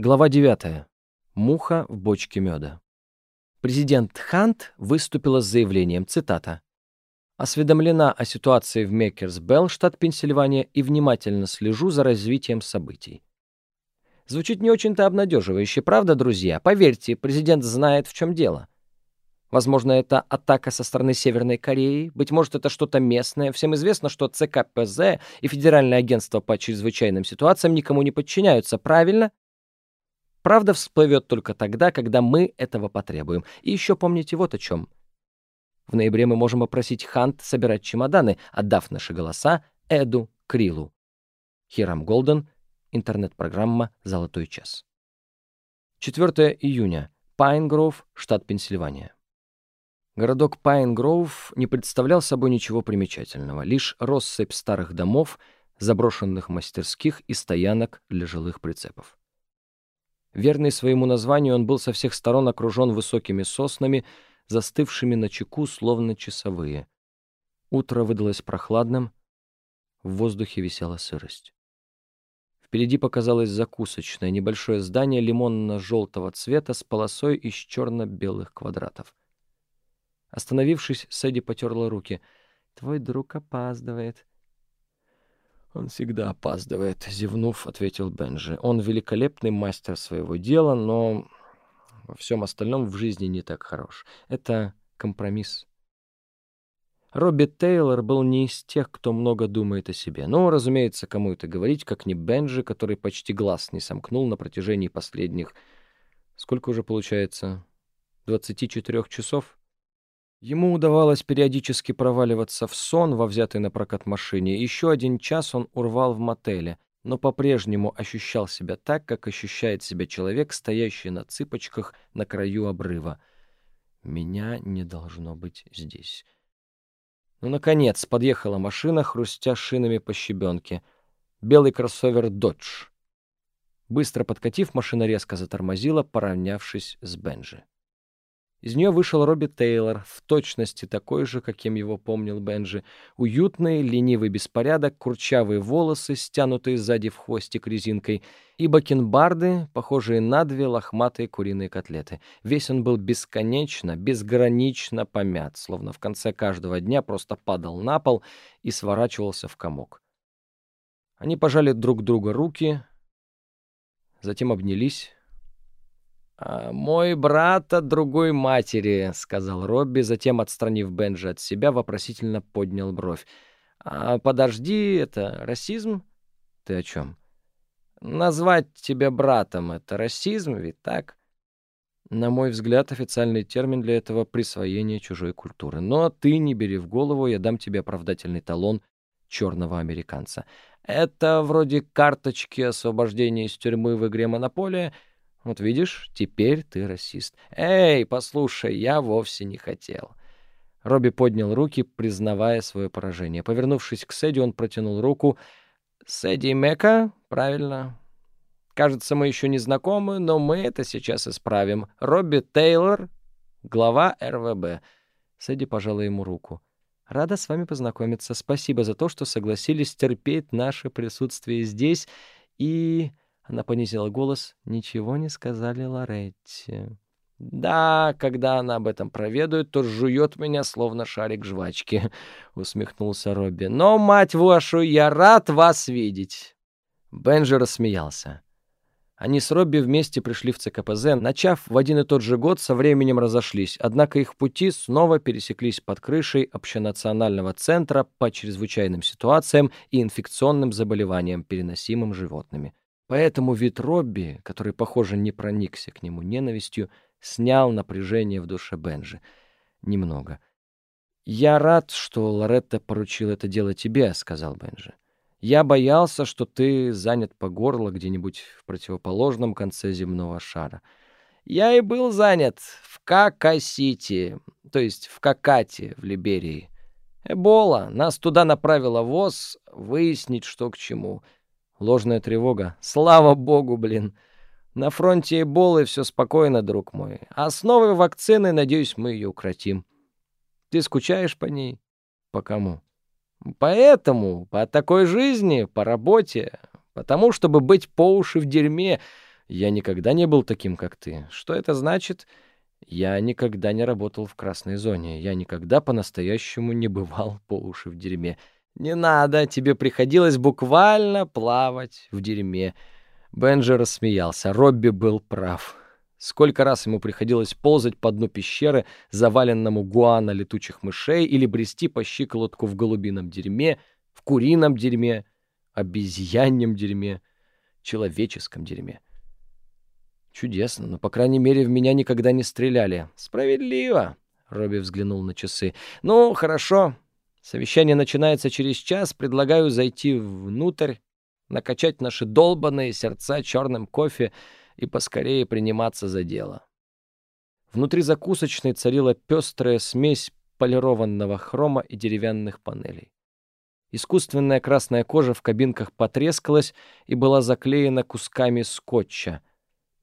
Глава 9. Муха в бочке меда. Президент Хант выступила с заявлением, цитата, «Осведомлена о ситуации в Мейкерс-Белл, штат Пенсильвания, и внимательно слежу за развитием событий». Звучит не очень-то обнадеживающе, правда, друзья? Поверьте, президент знает, в чем дело. Возможно, это атака со стороны Северной Кореи. Быть может, это что-то местное. Всем известно, что ЦКПЗ и Федеральное агентство по чрезвычайным ситуациям никому не подчиняются, правильно? Правда всплывет только тогда, когда мы этого потребуем. И еще помните вот о чем. В ноябре мы можем попросить Хант собирать чемоданы, отдав наши голоса Эду Крилу. Хирам Голден, интернет-программа «Золотой час». 4 июня. Пайнгроув, штат Пенсильвания. Городок Пайнгроув не представлял собой ничего примечательного, лишь россыпь старых домов, заброшенных мастерских и стоянок для жилых прицепов. Верный своему названию, он был со всех сторон окружен высокими соснами, застывшими на чеку, словно часовые. Утро выдалось прохладным, в воздухе висела сырость. Впереди показалось закусочное, небольшое здание лимонно-желтого цвета с полосой из черно-белых квадратов. Остановившись, Сэдди потерла руки. «Твой друг опаздывает». «Он всегда опаздывает», — зевнув, ответил Бенджи. «Он великолепный мастер своего дела, но во всем остальном в жизни не так хорош. Это компромисс». Робби Тейлор был не из тех, кто много думает о себе. Но, разумеется, кому это говорить, как не Бенджи, который почти глаз не сомкнул на протяжении последних... Сколько уже получается? 24 часов? Ему удавалось периодически проваливаться в сон во взятой на прокат машине. Еще один час он урвал в мотеле, но по-прежнему ощущал себя так, как ощущает себя человек, стоящий на цыпочках на краю обрыва. «Меня не должно быть здесь». Ну, наконец, подъехала машина, хрустя шинами по щебенке. Белый кроссовер «Додж». Быстро подкатив, машина резко затормозила, поравнявшись с Бенджи. Из нее вышел Робби Тейлор, в точности такой же, каким его помнил Бенджи. Уютный, ленивый беспорядок, курчавые волосы, стянутые сзади в хвостик резинкой, и бакенбарды, похожие на две лохматые куриные котлеты. Весь он был бесконечно, безгранично помят, словно в конце каждого дня просто падал на пол и сворачивался в комок. Они пожали друг друга руки, затем обнялись, «А, «Мой брат от другой матери», — сказал Робби, затем, отстранив Бенджи от себя, вопросительно поднял бровь. «А подожди, это расизм?» «Ты о чем?» «Назвать тебя братом — это расизм, ведь так?» На мой взгляд, официальный термин для этого — присвоение чужой культуры. Но ты не бери в голову, я дам тебе оправдательный талон черного американца. Это вроде карточки освобождения из тюрьмы в игре «Монополия», вот видишь, теперь ты расист. Эй, послушай, я вовсе не хотел. Робби поднял руки, признавая свое поражение. Повернувшись к Сэдди, он протянул руку. «Сэдди Мека? Правильно. Кажется, мы еще не знакомы, но мы это сейчас исправим. Робби Тейлор, глава РВБ». Сэдди пожала ему руку. «Рада с вами познакомиться. Спасибо за то, что согласились терпеть наше присутствие здесь и...» Она понизила голос. «Ничего не сказали Лоретти». «Да, когда она об этом проведает, то жует меня, словно шарик жвачки», — усмехнулся Робби. «Но, мать вашу, я рад вас видеть!» Бенджи рассмеялся. Они с Робби вместе пришли в ЦКПЗ, начав в один и тот же год, со временем разошлись, однако их пути снова пересеклись под крышей общенационального центра по чрезвычайным ситуациям и инфекционным заболеваниям, переносимым животными. Поэтому вид Робби, который, похоже, не проникся к нему ненавистью, снял напряжение в душе Бенжи. Немного. «Я рад, что Лоретта поручил это дело тебе», — сказал Бенжи. «Я боялся, что ты занят по горло где-нибудь в противоположном конце земного шара». «Я и был занят в Кака-Сити, то есть в Какате в Либерии. Эбола. Нас туда направила ВОЗ выяснить, что к чему». Ложная тревога. Слава богу, блин. На фронте Эболы все спокойно, друг мой. А с новой вакциной, надеюсь, мы ее укротим. Ты скучаешь по ней? По кому? Поэтому, по такой жизни, по работе, потому чтобы быть по уши в дерьме. Я никогда не был таким, как ты. Что это значит? Я никогда не работал в красной зоне. Я никогда по-настоящему не бывал по уши в дерьме. Не надо, тебе приходилось буквально плавать в дерьме. Бенджи рассмеялся. Робби был прав. Сколько раз ему приходилось ползать по дну пещеры, заваленному гуана летучих мышей, или брести по щиколотку в голубином дерьме, в курином дерьме, обезьяньем дерьме, человеческом дерьме. Чудесно, но, по крайней мере, в меня никогда не стреляли. Справедливо, — Робби взглянул на часы. Ну, хорошо. Совещание начинается через час. Предлагаю зайти внутрь, накачать наши долбанные сердца черным кофе и поскорее приниматься за дело. Внутри закусочной царила пестрая смесь полированного хрома и деревянных панелей. Искусственная красная кожа в кабинках потрескалась и была заклеена кусками скотча.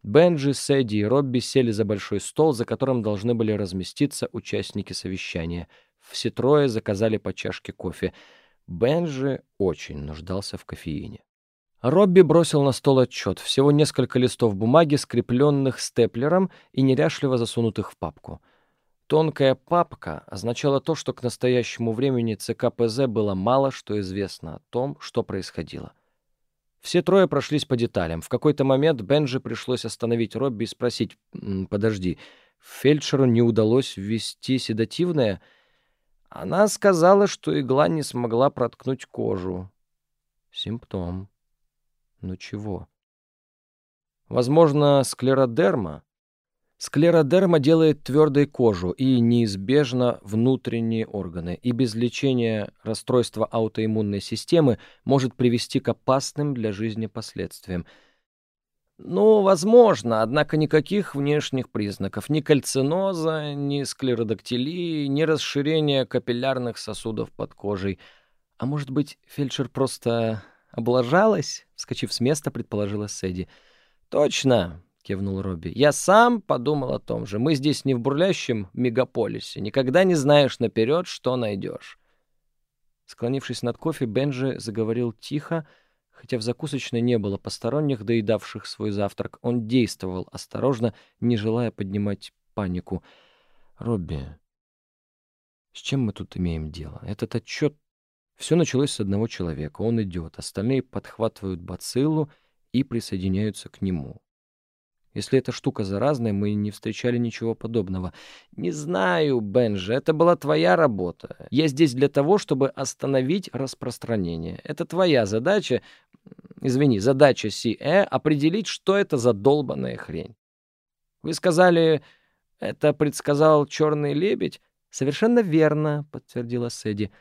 Бенджи, Сэдди и Робби сели за большой стол, за которым должны были разместиться участники совещания. Все трое заказали по чашке кофе. Бенджи очень нуждался в кофеине. Робби бросил на стол отчет, всего несколько листов бумаги, скрепленных степлером и неряшливо засунутых в папку — Тонкая папка означала то, что к настоящему времени ЦК ПЗ было мало что известно о том, что происходило. Все трое прошлись по деталям. В какой-то момент Бенджи пришлось остановить Робби и спросить, «Подожди, фельдшеру не удалось ввести седативное?» Она сказала, что игла не смогла проткнуть кожу. Симптом. Ну чего? Возможно, склеродерма? Склеродерма делает твердой кожу и неизбежно внутренние органы, и без лечения расстройства аутоиммунной системы может привести к опасным для жизни последствиям. Ну, возможно, однако никаких внешних признаков, ни кальциноза, ни склеродактилии, ни расширения капиллярных сосудов под кожей. А может быть, фельдшер просто облажалась? Вскочив с места, предположила Сэдди. Точно, кивнул Робби. «Я сам подумал о том же. Мы здесь не в бурлящем мегаполисе. Никогда не знаешь наперед, что найдешь». Склонившись над кофе, Бенджи заговорил тихо, хотя в закусочной не было посторонних, доедавших свой завтрак. Он действовал осторожно, не желая поднимать панику. «Робби, с чем мы тут имеем дело? Этот отчет... Все началось с одного человека. Он идет, остальные подхватывают бациллу и присоединяются к нему. Если эта штука заразная, мы не встречали ничего подобного. Не знаю, Бенджи, это была твоя работа. Я здесь для того, чтобы остановить распространение. Это твоя задача, извини, задача СИЭ определить, что это за долбаная хрень. Вы сказали, это предсказал черный лебедь? Совершенно верно, подтвердила Сэдди.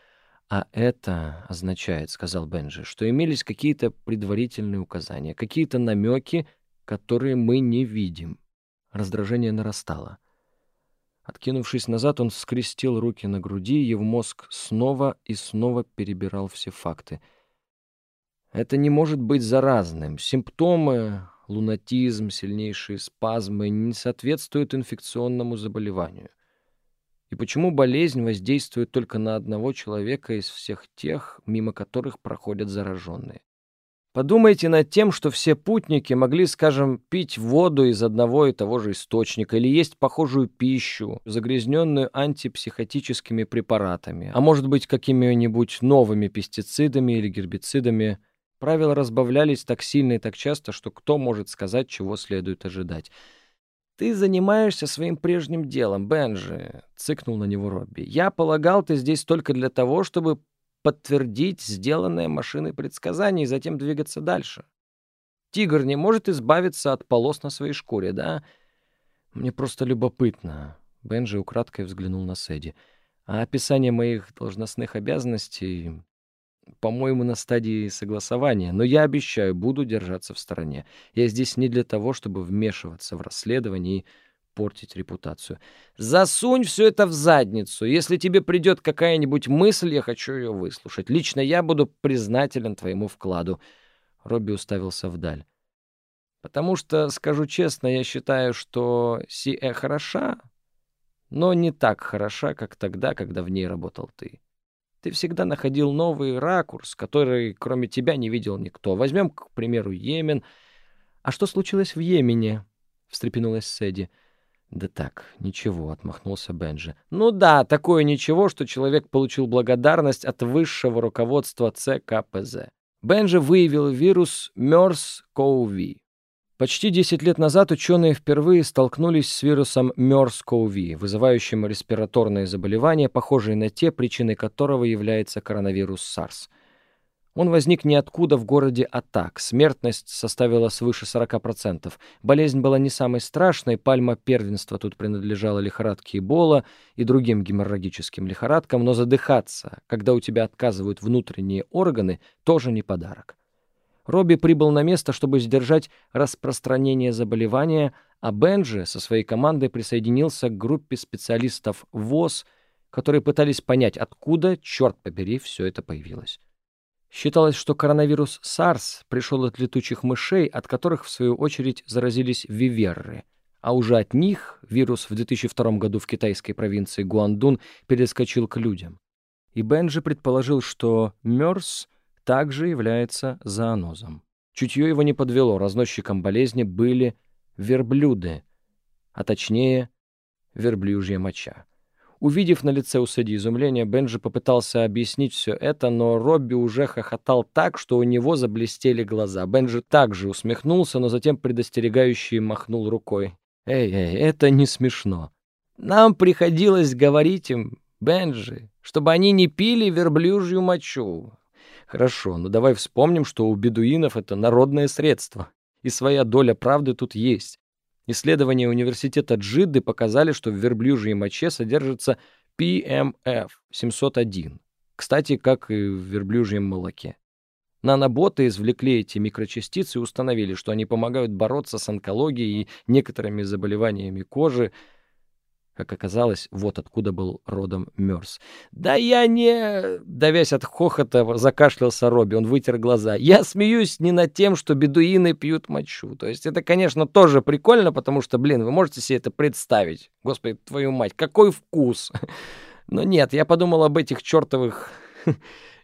А это означает, сказал Бенджи, что имелись какие-то предварительные указания, какие-то намеки, которые мы не видим. Раздражение нарастало. Откинувшись назад, он скрестил руки на груди, и в мозг снова и снова перебирал все факты. Это не может быть заразным. Симптомы, лунатизм, сильнейшие спазмы не соответствуют инфекционному заболеванию. И почему болезнь воздействует только на одного человека из всех тех, мимо которых проходят зараженные? Подумайте над тем, что все путники могли, скажем, пить воду из одного и того же источника или есть похожую пищу, загрязненную антипсихотическими препаратами, а может быть какими-нибудь новыми пестицидами или гербицидами. Правила разбавлялись так сильно и так часто, что кто может сказать, чего следует ожидать. «Ты занимаешься своим прежним делом, Бенджи», — цыкнул на него Робби. «Я полагал, ты здесь только для того, чтобы подтвердить сделанное машиной предсказание и затем двигаться дальше. Тигр не может избавиться от полос на своей шкуре, да? Мне просто любопытно. Бенджи украдкой взглянул на Сэдди. А описание моих должностных обязанностей, по-моему, на стадии согласования, но я обещаю, буду держаться в стороне. Я здесь не для того, чтобы вмешиваться в расследование и портить репутацию. Засунь все это в задницу. Если тебе придет какая-нибудь мысль, я хочу ее выслушать. Лично я буду признателен твоему вкладу. Робби уставился вдаль. Потому что, скажу честно, я считаю, что Сиэ хороша, но не так хороша, как тогда, когда в ней работал ты. Ты всегда находил новый ракурс, который, кроме тебя, не видел никто. Возьмем, к примеру, Йемен — «А что случилось в Йемене?» — встрепенулась Сэдди. «Да так, ничего», — отмахнулся Бенджи. «Ну да, такое ничего, что человек получил благодарность от высшего руководства ЦКПЗ». Бенджи выявил вирус MERS-CoV. Почти 10 лет назад ученые впервые столкнулись с вирусом MERS-CoV, вызывающим респираторные заболевания, похожие на те, причиной которого является коронавирус SARS — он возник ниоткуда в городе Атак. Смертность составила свыше 40%. Болезнь была не самой страшной, пальма первенства тут принадлежала лихорадке Эбола и другим геморрагическим лихорадкам, но задыхаться, когда у тебя отказывают внутренние органы, тоже не подарок. Робби прибыл на место, чтобы сдержать распространение заболевания, а Бенджи со своей командой присоединился к группе специалистов ВОЗ, которые пытались понять, откуда, черт побери, все это появилось. Считалось, что коронавирус SARS пришел от летучих мышей, от которых, в свою очередь, заразились виверры. А уже от них вирус в 2002 году в китайской провинции Гуандун перескочил к людям. И Бенджи предположил, что МЕРС также является зоонозом. Чутье его не подвело, разносчиком болезни были верблюды, а точнее верблюжья моча. Увидев на лице у Сэдди изумление, Бенджи попытался объяснить все это, но Робби уже хохотал так, что у него заблестели глаза. Бенджи также усмехнулся, но затем предостерегающий махнул рукой. «Эй, эй, это не смешно. Нам приходилось говорить им, Бенджи, чтобы они не пили верблюжью мочу. Хорошо, но давай вспомним, что у бедуинов это народное средство, и своя доля правды тут есть. Исследования университета Джидды показали, что в верблюжьей моче содержится PMF-701, кстати, как и в верблюжьем молоке. Наноботы извлекли эти микрочастицы и установили, что они помогают бороться с онкологией и некоторыми заболеваниями кожи, как оказалось, вот откуда был родом Мёрс. «Да я не...» Давясь от хохота, закашлялся Робби. Он вытер глаза. «Я смеюсь не над тем, что бедуины пьют мочу. То есть это, конечно, тоже прикольно, потому что, блин, вы можете себе это представить. Господи, твою мать, какой вкус!» Но нет, я подумал об этих чертовых...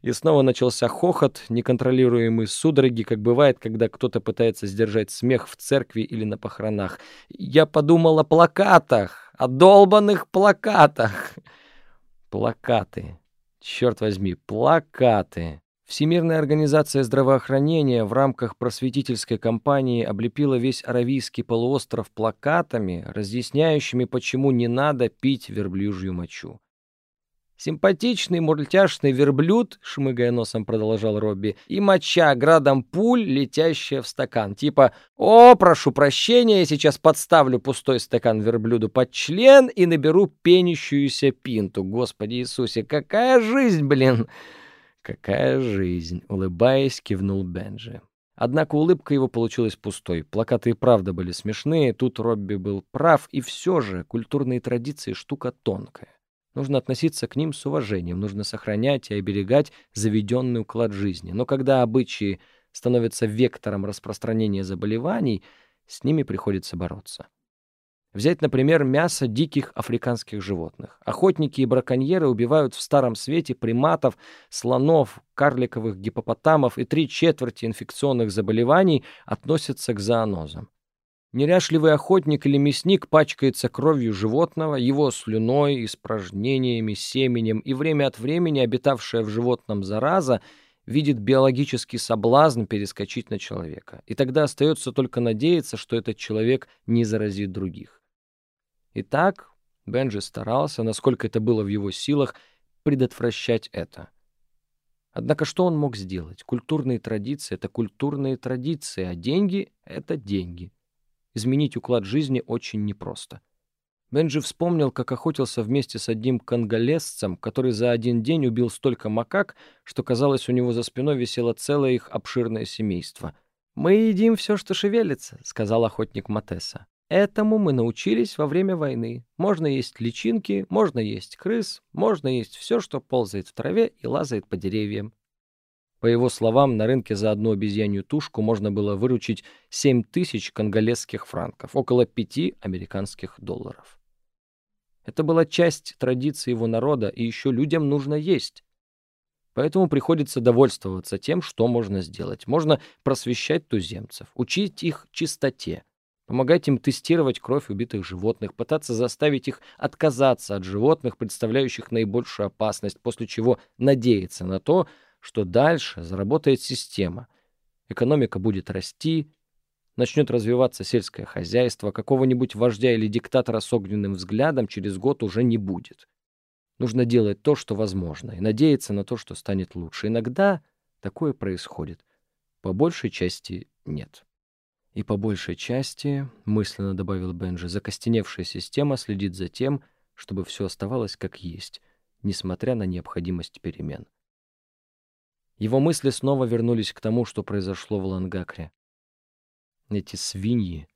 И снова начался хохот, неконтролируемый судороги, как бывает, когда кто-то пытается сдержать смех в церкви или на похоронах. Я подумал о плакатах, о долбанных плакатах. Плакаты. Черт возьми, плакаты. Всемирная организация здравоохранения в рамках просветительской кампании облепила весь Аравийский полуостров плакатами, разъясняющими, почему не надо пить верблюжью мочу. Симпатичный мультяшный верблюд, шмыгая носом продолжал Робби, и моча градом пуль, летящая в стакан. Типа «О, прошу прощения, я сейчас подставлю пустой стакан верблюду под член и наберу пенящуюся пинту». Господи Иисусе, какая жизнь, блин! «Какая жизнь!» — улыбаясь, кивнул Бенджи. Однако улыбка его получилась пустой. Плакаты и правда были смешные, тут Робби был прав, и все же культурные традиции — штука тонкая. Нужно относиться к ним с уважением, нужно сохранять и оберегать заведенный уклад жизни. Но когда обычаи становятся вектором распространения заболеваний, с ними приходится бороться. Взять, например, мясо диких африканских животных. Охотники и браконьеры убивают в Старом Свете приматов, слонов, карликовых гипопотамов, и три четверти инфекционных заболеваний относятся к зоонозам. Неряшливый охотник или мясник пачкается кровью животного, его слюной, испражнениями, семенем, и время от времени обитавшая в животном зараза видит биологический соблазн перескочить на человека. И тогда остается только надеяться, что этот человек не заразит других. Итак, Бенджи старался, насколько это было в его силах, предотвращать это. Однако что он мог сделать? Культурные традиции — это культурные традиции, а деньги — это деньги. Изменить уклад жизни очень непросто. Бенджи вспомнил, как охотился вместе с одним конголезцем, который за один день убил столько макак, что, казалось, у него за спиной висело целое их обширное семейство. «Мы едим все, что шевелится», — сказал охотник Матесса. «Этому мы научились во время войны. Можно есть личинки, можно есть крыс, можно есть все, что ползает в траве и лазает по деревьям. По его словам, на рынке за одну обезьянью тушку можно было выручить 7 тысяч конголезских франков, около 5 американских долларов. Это была часть традиции его народа, и еще людям нужно есть. Поэтому приходится довольствоваться тем, что можно сделать. Можно просвещать туземцев, учить их чистоте, помогать им тестировать кровь убитых животных, пытаться заставить их отказаться от животных, представляющих наибольшую опасность, после чего надеяться на то, что дальше заработает система. Экономика будет расти, начнет развиваться сельское хозяйство, какого-нибудь вождя или диктатора с огненным взглядом через год уже не будет. Нужно делать то, что возможно, и надеяться на то, что станет лучше. Иногда такое происходит. По большей части нет. И по большей части, мысленно добавил Бенджи, закостеневшая система следит за тем, чтобы все оставалось как есть, несмотря на необходимость перемен. Его мысли снова вернулись к тому, что произошло в Лангакре. Эти свиньи,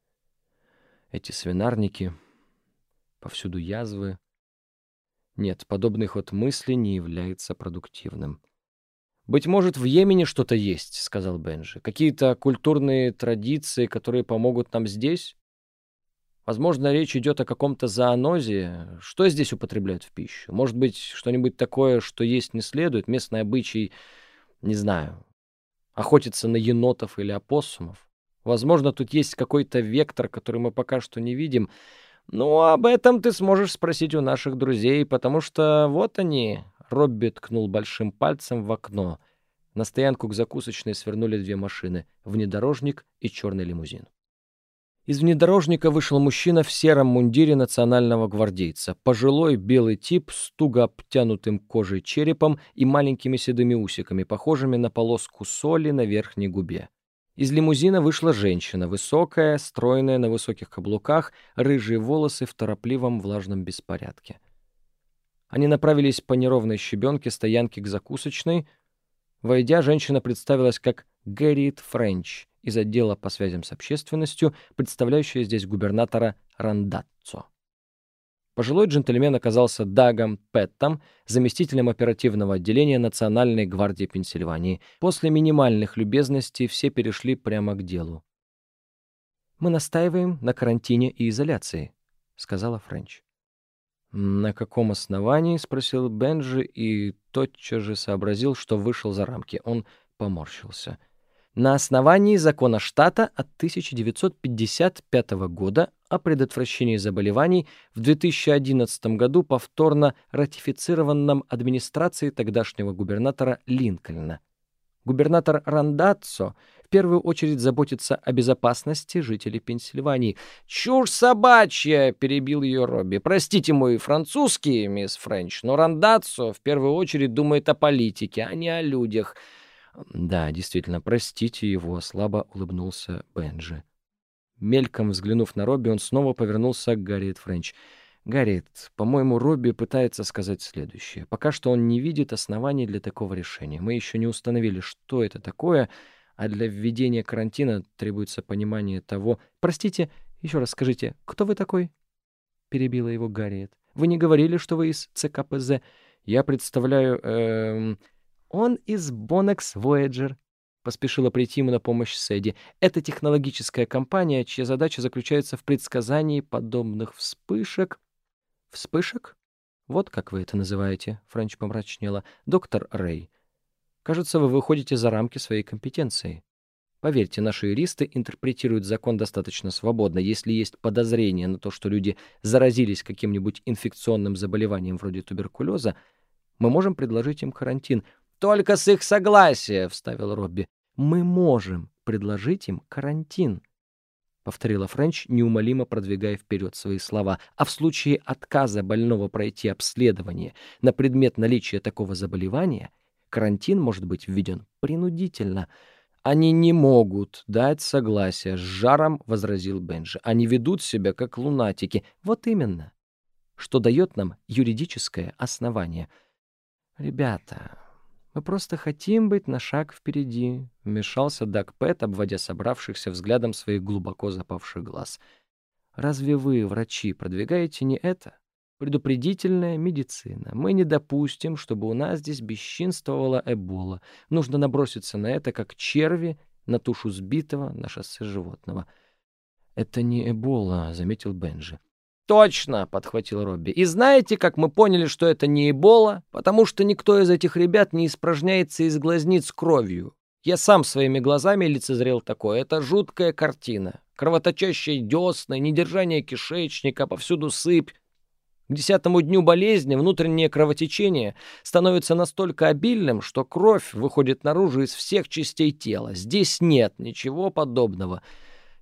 эти свинарники, повсюду язвы, нет, подобный ход мысли не является продуктивным. «Быть может, в Йемене что-то есть», — сказал Бенджи. «Какие-то культурные традиции, которые помогут нам здесь? Возможно, речь идет о каком-то зоонозе. Что здесь употребляют в пищу? Может быть, что-нибудь такое, что есть не следует? Местный обычай, не знаю, охотиться на енотов или опоссумов? Возможно, тут есть какой-то вектор, который мы пока что не видим». «Ну, об этом ты сможешь спросить у наших друзей, потому что вот они...» Робби ткнул большим пальцем в окно. На стоянку к закусочной свернули две машины — внедорожник и черный лимузин. Из внедорожника вышел мужчина в сером мундире национального гвардейца. Пожилой белый тип с туго обтянутым кожей черепом и маленькими седыми усиками, похожими на полоску соли на верхней губе. Из лимузина вышла женщина, высокая, стройная, на высоких каблуках, рыжие волосы в торопливом влажном беспорядке. Они направились по неровной щебенке стоянки к закусочной. Войдя, женщина представилась как Гэрриет Френч из отдела по связям с общественностью, представляющая здесь губернатора Рандатцо. Пожилой джентльмен оказался Дагом Пэттом, заместителем оперативного отделения Национальной гвардии Пенсильвании. После минимальных любезностей все перешли прямо к делу. «Мы настаиваем на карантине и изоляции», — сказала Френч. «На каком основании?» — спросил Бенджи и тотчас же сообразил, что вышел за рамки. Он поморщился — на основании закона штата от 1955 года о предотвращении заболеваний в 2011 году повторно ратифицированном администрацией тогдашнего губернатора Линкольна. Губернатор Рандаццо в первую очередь заботится о безопасности жителей Пенсильвании. «Чушь собачья!» — перебил ее Робби. «Простите мой французский, мисс Френч, но Рандаццо в первую очередь думает о политике, а не о людях». «Да, действительно, простите его», — слабо улыбнулся Бенджи. Мельком взглянув на Робби, он снова повернулся к Гарриет Френч. «Гарриет, по-моему, Робби пытается сказать следующее. Пока что он не видит оснований для такого решения. Мы еще не установили, что это такое, а для введения карантина требуется понимание того... Простите, еще раз скажите, кто вы такой?» Перебила его Гарриет. «Вы не говорили, что вы из ЦКПЗ. Я представляю... Эм, он из Bonex Voyager. Поспешила прийти ему на помощь Сэдди. Это технологическая компания, чья задача заключается в предсказании подобных вспышек. Вспышек? Вот как вы это называете, Френч помрачнела. Доктор Рэй. Кажется, вы выходите за рамки своей компетенции. Поверьте, наши юристы интерпретируют закон достаточно свободно. Если есть подозрение на то, что люди заразились каким-нибудь инфекционным заболеванием вроде туберкулеза, мы можем предложить им карантин — только с их согласия, — вставил Робби. Мы можем предложить им карантин, — повторила Френч, неумолимо продвигая вперед свои слова. А в случае отказа больного пройти обследование на предмет наличия такого заболевания, карантин может быть введен принудительно. Они не могут дать согласие, — с жаром возразил Бенджи. Они ведут себя как лунатики. Вот именно. Что дает нам юридическое основание. Ребята, «Мы просто хотим быть на шаг впереди», — вмешался Даг Пэт, обводя собравшихся взглядом своих глубоко запавших глаз. «Разве вы, врачи, продвигаете не это? Предупредительная медицина. Мы не допустим, чтобы у нас здесь бесчинствовала эбола. Нужно наброситься на это, как черви на тушу сбитого на шоссе животного». «Это не эбола», — заметил Бенджи. «Точно!» — подхватил Робби. «И знаете, как мы поняли, что это не Эбола? Потому что никто из этих ребят не испражняется из глазниц кровью. Я сам своими глазами лицезрел такое. Это жуткая картина. Кровоточащие десны, недержание кишечника, повсюду сыпь. К десятому дню болезни внутреннее кровотечение становится настолько обильным, что кровь выходит наружу из всех частей тела. Здесь нет ничего подобного.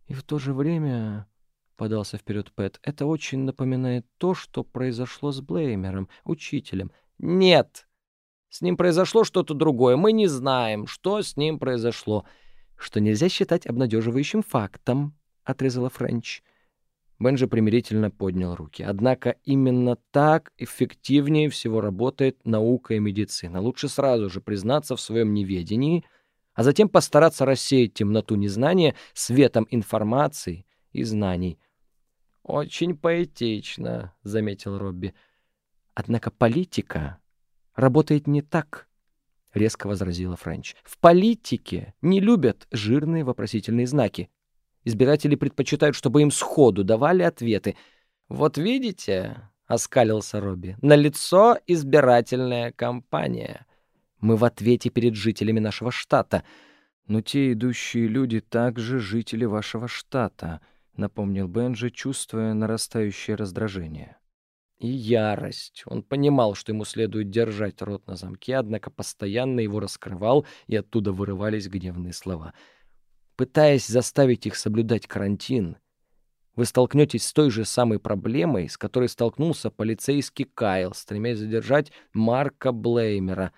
И в то же время подался вперед Пэт. Это очень напоминает то, что произошло с Блеймером, учителем. Нет, с ним произошло что-то другое. Мы не знаем, что с ним произошло. Что нельзя считать обнадеживающим фактом, отрезала Френч. Бенджи примирительно поднял руки. Однако именно так эффективнее всего работает наука и медицина. Лучше сразу же признаться в своем неведении, а затем постараться рассеять темноту незнания светом информации и знаний. «Очень поэтично», — заметил Робби. «Однако политика работает не так», — резко возразила Френч. «В политике не любят жирные вопросительные знаки. Избиратели предпочитают, чтобы им сходу давали ответы. «Вот видите», — оскалился Робби, — «налицо избирательная кампания. Мы в ответе перед жителями нашего штата». «Но те идущие люди также жители вашего штата», — напомнил Бенджи, чувствуя нарастающее раздражение. И ярость. Он понимал, что ему следует держать рот на замке, однако постоянно его раскрывал, и оттуда вырывались гневные слова. Пытаясь заставить их соблюдать карантин, вы столкнетесь с той же самой проблемой, с которой столкнулся полицейский Кайл, стремясь задержать Марка Блеймера.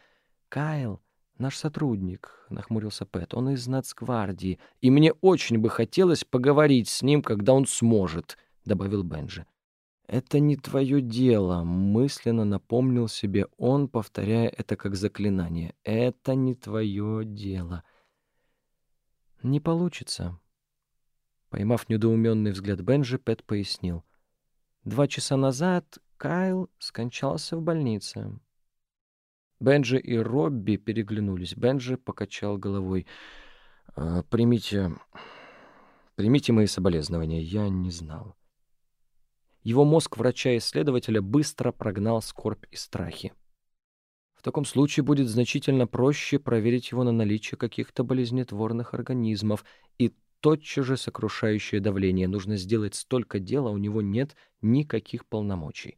«Кайл наш сотрудник», — нахмурился Пэт. «Он из нацгвардии, и мне очень бы хотелось поговорить с ним, когда он сможет», — добавил Бенджи. «Это не твое дело», — мысленно напомнил себе он, повторяя это как заклинание. «Это не твое дело». «Не получится». Поймав недоуменный взгляд Бенджи, Пэт пояснил. «Два часа назад Кайл скончался в больнице. Бенджи и Робби переглянулись. Бенджи покачал головой. «А, «Примите... примите мои соболезнования. Я не знал». Его мозг врача-исследователя быстро прогнал скорбь и страхи. В таком случае будет значительно проще проверить его на наличие каких-то болезнетворных организмов и тотчас же сокрушающее давление. Нужно сделать столько дела, у него нет никаких полномочий.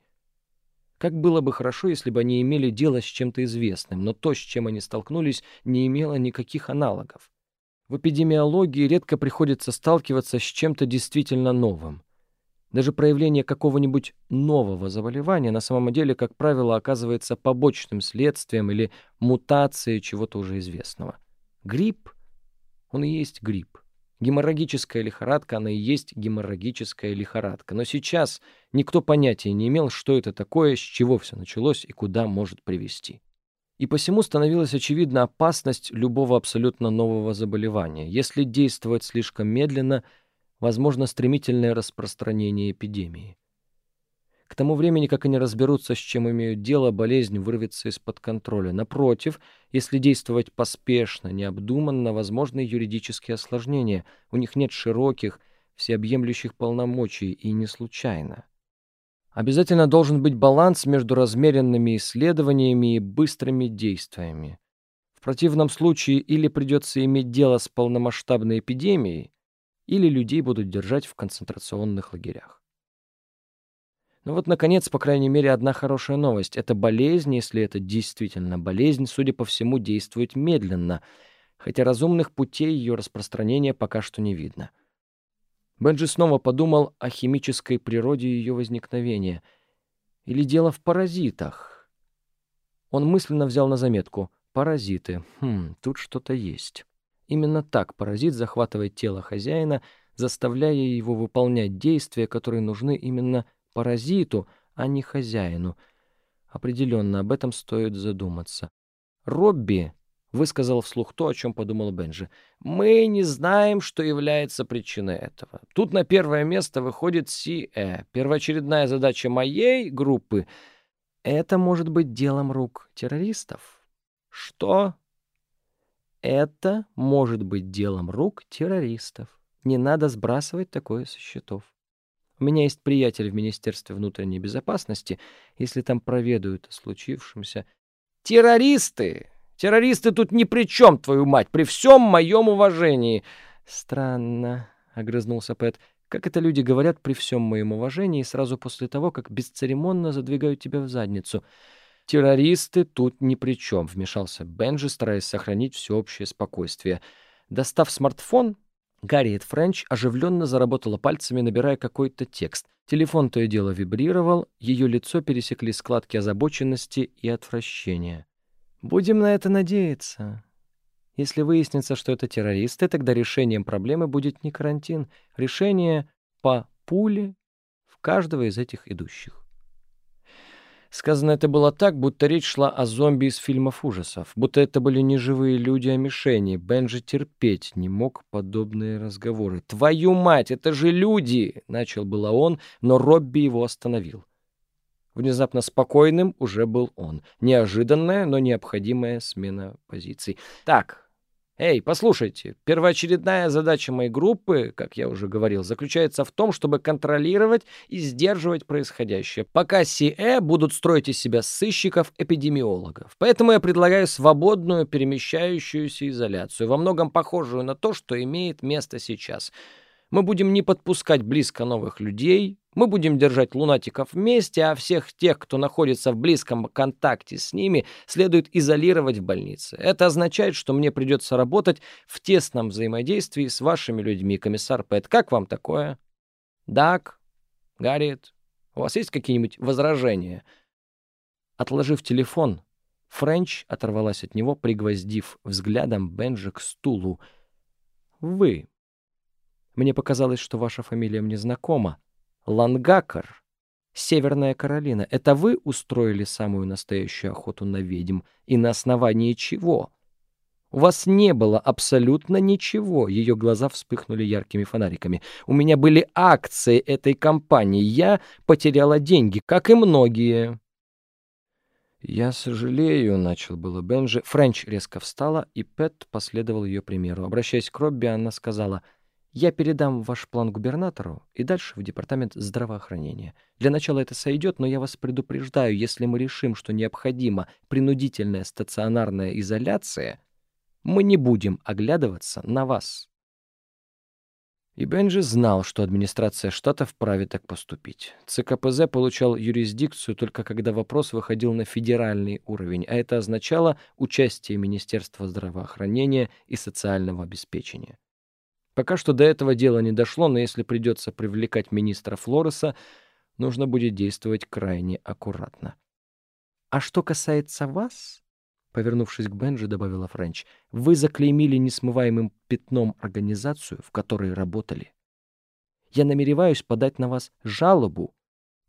Как было бы хорошо, если бы они имели дело с чем-то известным, но то, с чем они столкнулись, не имело никаких аналогов. В эпидемиологии редко приходится сталкиваться с чем-то действительно новым. Даже проявление какого-нибудь нового заболевания на самом деле, как правило, оказывается побочным следствием или мутацией чего-то уже известного. Грипп, он и есть грипп. Геморрагическая лихорадка, она и есть геморрагическая лихорадка. Но сейчас никто понятия не имел, что это такое, с чего все началось и куда может привести. И посему становилась очевидна опасность любого абсолютно нового заболевания. Если действовать слишком медленно, возможно стремительное распространение эпидемии. К тому времени, как они разберутся, с чем имеют дело, болезнь вырвется из-под контроля. Напротив, если действовать поспешно, необдуманно, возможны юридические осложнения. У них нет широких, всеобъемлющих полномочий, и не случайно. Обязательно должен быть баланс между размеренными исследованиями и быстрыми действиями. В противном случае или придется иметь дело с полномасштабной эпидемией, или людей будут держать в концентрационных лагерях. Ну вот, наконец, по крайней мере, одна хорошая новость. Эта болезнь, если это действительно болезнь, судя по всему, действует медленно, хотя разумных путей ее распространения пока что не видно. Бенджи снова подумал о химической природе ее возникновения. Или дело в паразитах? Он мысленно взял на заметку «паразиты». Хм, тут что-то есть. Именно так паразит захватывает тело хозяина, заставляя его выполнять действия, которые нужны именно паразиту, а не хозяину. Определенно, об этом стоит задуматься. Робби высказал вслух то, о чем подумал Бенджи. «Мы не знаем, что является причиной этого. Тут на первое место выходит СИЭ. Первоочередная задача моей группы — это может быть делом рук террористов». «Что?» «Это может быть делом рук террористов. Не надо сбрасывать такое со счетов». У меня есть приятель в Министерстве внутренней безопасности. Если там проведают о случившемся... Террористы! Террористы тут ни при чем, твою мать, при всем моем уважении. Странно, — огрызнулся Пэт. Как это люди говорят при всем моем уважении сразу после того, как бесцеремонно задвигают тебя в задницу? Террористы тут ни при чем, — вмешался Бенджи, стараясь сохранить всеобщее спокойствие. Достав смартфон, Гарриет Френч оживленно заработала пальцами, набирая какой-то текст. Телефон то и дело вибрировал, ее лицо пересекли складки озабоченности и отвращения. «Будем на это надеяться. Если выяснится, что это террористы, тогда решением проблемы будет не карантин. Решение по пуле в каждого из этих идущих». Сказано это было так, будто речь шла о зомби из фильмов ужасов, будто это были не живые люди, а мишени. Бенджи терпеть не мог подобные разговоры. «Твою мать, это же люди!» — начал было он, но Робби его остановил. Внезапно спокойным уже был он. Неожиданная, но необходимая смена позиций. «Так, Эй, послушайте, первоочередная задача моей группы, как я уже говорил, заключается в том, чтобы контролировать и сдерживать происходящее, пока СИЭ будут строить из себя сыщиков-эпидемиологов. Поэтому я предлагаю свободную перемещающуюся изоляцию, во многом похожую на то, что имеет место сейчас. Мы будем не подпускать близко новых людей, мы будем держать лунатиков вместе, а всех тех, кто находится в близком контакте с ними, следует изолировать в больнице. Это означает, что мне придется работать в тесном взаимодействии с вашими людьми, комиссар Пэт. Как вам такое? Дак, Гарриет, у вас есть какие-нибудь возражения? Отложив телефон, Френч оторвалась от него, пригвоздив взглядом Бенджи к стулу. «Вы. Мне показалось, что ваша фамилия мне знакома. Лангакар, Северная Каролина, это вы устроили самую настоящую охоту на ведьм? И на основании чего? У вас не было абсолютно ничего. Ее глаза вспыхнули яркими фонариками. У меня были акции этой компании. Я потеряла деньги, как и многие. «Я сожалею», — начал было Бенджи. Френч резко встала, и Пэт последовал ее примеру. Обращаясь к Робби, она сказала — я передам ваш план губернатору и дальше в департамент здравоохранения. Для начала это сойдет, но я вас предупреждаю, если мы решим, что необходима принудительная стационарная изоляция, мы не будем оглядываться на вас. И Бенджи знал, что администрация штата вправе так поступить. ЦКПЗ получал юрисдикцию только когда вопрос выходил на федеральный уровень, а это означало участие Министерства здравоохранения и социального обеспечения. Пока что до этого дела не дошло, но если придется привлекать министра Флореса, нужно будет действовать крайне аккуратно. «А что касается вас...» — повернувшись к Бенджи, добавила Френч, «вы заклеймили несмываемым пятном организацию, в которой работали. Я намереваюсь подать на вас жалобу.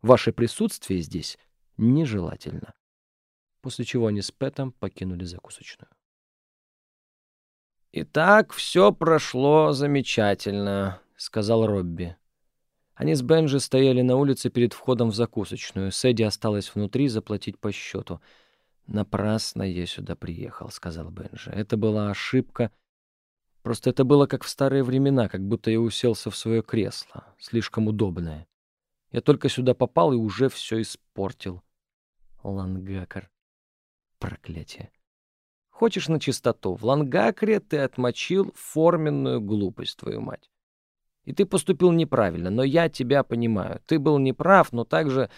Ваше присутствие здесь нежелательно». После чего они с Пэтом покинули закусочную. «Итак, все прошло замечательно», — сказал Робби. Они с Бенджи стояли на улице перед входом в закусочную. Сэдди осталась внутри заплатить по счету. «Напрасно я сюда приехал», — сказал Бенджи. «Это была ошибка. Просто это было как в старые времена, как будто я уселся в свое кресло. Слишком удобное. Я только сюда попал и уже все испортил». Лангакар. Проклятие. Хочешь на чистоту? В Лангакре ты отмочил форменную глупость, твою мать. И ты поступил неправильно, но я тебя понимаю. Ты был неправ, но также...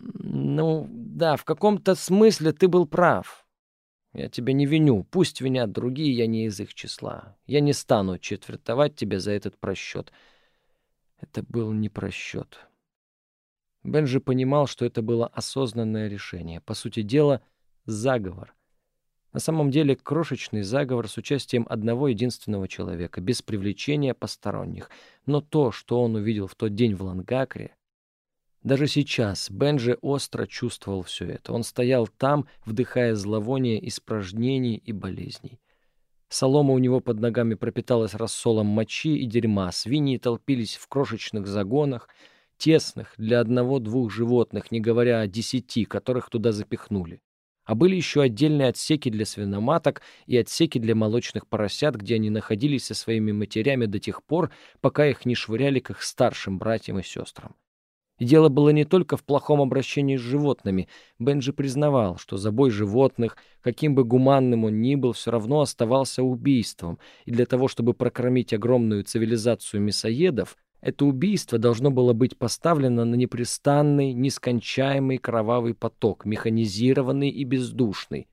Ну, да, в каком-то смысле ты был прав. Я тебя не виню. Пусть винят другие, я не из их числа. Я не стану четвертовать тебя за этот просчет. Это был не просчет. Бенджи понимал, что это было осознанное решение. По сути дела, заговор. На самом деле крошечный заговор с участием одного единственного человека, без привлечения посторонних. Но то, что он увидел в тот день в Лангакре... Даже сейчас Бенджи остро чувствовал все это. Он стоял там, вдыхая зловоние испражнений и болезней. Солома у него под ногами пропиталась рассолом мочи и дерьма, свиньи толпились в крошечных загонах, тесных для одного-двух животных, не говоря о десяти, которых туда запихнули. А были еще отдельные отсеки для свиноматок и отсеки для молочных поросят, где они находились со своими матерями до тех пор, пока их не швыряли к их старшим братьям и сестрам. И дело было не только в плохом обращении с животными. Бенджи признавал, что забой животных, каким бы гуманным он ни был, все равно оставался убийством, и для того, чтобы прокормить огромную цивилизацию мясоедов, это убийство должно было быть поставлено на непрестанный, нескончаемый кровавый поток, механизированный и бездушный.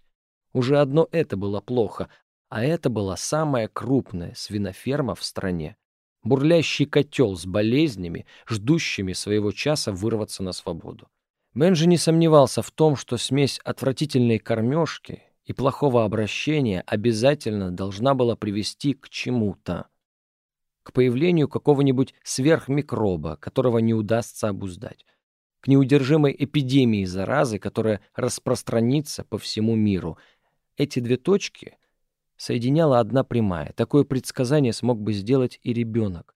Уже одно это было плохо, а это была самая крупная свиноферма в стране бурлящий котел с болезнями, ждущими своего часа вырваться на свободу. Бенджи не сомневался в том, что смесь отвратительной кормежки и плохого обращения обязательно должна была привести к чему-то. К появлению какого-нибудь сверхмикроба, которого не удастся обуздать. К неудержимой эпидемии заразы, которая распространится по всему миру. Эти две точки соединяла одна прямая. Такое предсказание смог бы сделать и ребенок.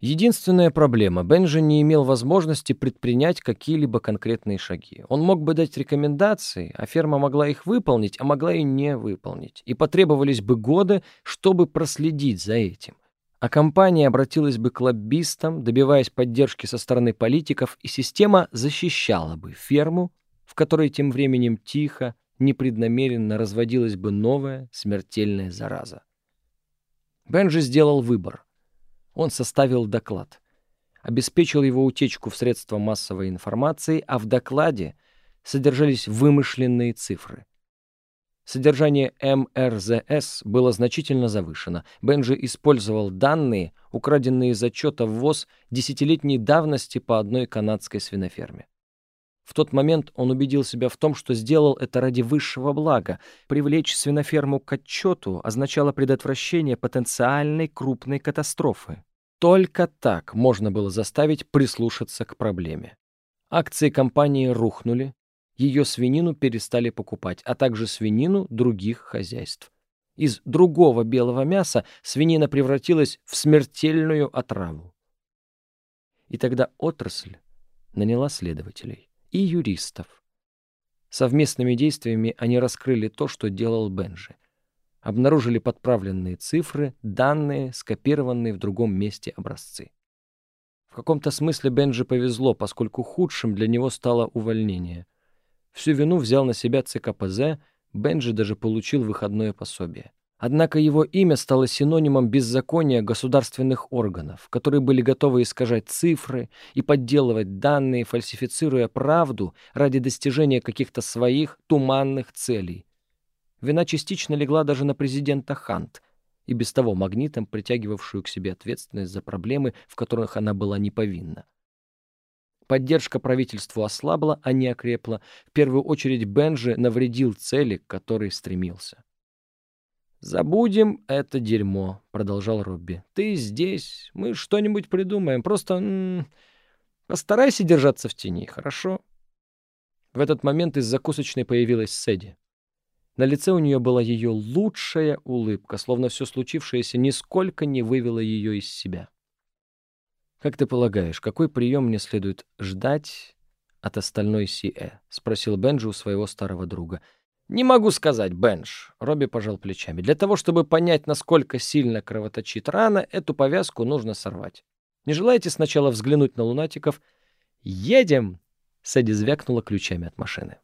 Единственная проблема — Бенджи не имел возможности предпринять какие-либо конкретные шаги. Он мог бы дать рекомендации, а ферма могла их выполнить, а могла и не выполнить. И потребовались бы годы, чтобы проследить за этим. А компания обратилась бы к лоббистам, добиваясь поддержки со стороны политиков, и система защищала бы ферму, в которой тем временем тихо, непреднамеренно разводилась бы новая смертельная зараза. Бенджи сделал выбор. Он составил доклад. Обеспечил его утечку в средства массовой информации, а в докладе содержались вымышленные цифры. Содержание МРЗС было значительно завышено. Бенджи использовал данные, украденные из отчета ввоз десятилетней давности по одной канадской свиноферме. В тот момент он убедил себя в том, что сделал это ради высшего блага. Привлечь свиноферму к отчету означало предотвращение потенциальной крупной катастрофы. Только так можно было заставить прислушаться к проблеме. Акции компании рухнули, ее свинину перестали покупать, а также свинину других хозяйств. Из другого белого мяса свинина превратилась в смертельную отраву. И тогда отрасль наняла следователей и юристов. Совместными действиями они раскрыли то, что делал Бенжи. Обнаружили подправленные цифры, данные, скопированные в другом месте образцы. В каком-то смысле Бенджи повезло, поскольку худшим для него стало увольнение. Всю вину взял на себя ЦКПЗ, Бенджи даже получил выходное пособие. Однако его имя стало синонимом беззакония государственных органов, которые были готовы искажать цифры и подделывать данные, фальсифицируя правду ради достижения каких-то своих туманных целей. Вина частично легла даже на президента Хант, и без того магнитом притягивавшую к себе ответственность за проблемы, в которых она была не повинна. Поддержка правительству ослабла, а не окрепла. В первую очередь Бенджи навредил цели, к которой стремился. «Забудем это дерьмо», — продолжал Робби. «Ты здесь, мы что-нибудь придумаем. Просто м -м, постарайся держаться в тени, хорошо?» В этот момент из закусочной появилась Сэдди. На лице у нее была ее лучшая улыбка, словно все случившееся нисколько не вывело ее из себя. «Как ты полагаешь, какой прием мне следует ждать от остальной Си-Э?» — спросил Бенджи у своего старого друга — «Не могу сказать, Бенш», — Робби пожал плечами. «Для того, чтобы понять, насколько сильно кровоточит рана, эту повязку нужно сорвать. Не желаете сначала взглянуть на лунатиков?» «Едем!» — Сэдди звякнула ключами от машины.